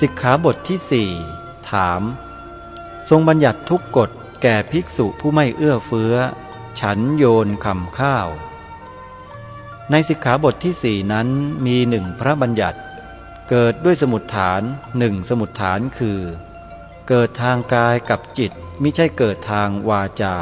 สิกขาบทที่สี่ถาม ทรงบัญญัติทุกกฎแก่ภิกษุผู้ไม่เอื้อเฟื้อ ฉันโยนคำข้าว ในสิกขาบทที่สี่นั้นมีหนึ่งพระบัญญัติ เกิดด้วยสมุดฐานหนึ่งสมุดฐานคือ เกิดทางกายกับจิตไม่ใช่เกิดทางวาจา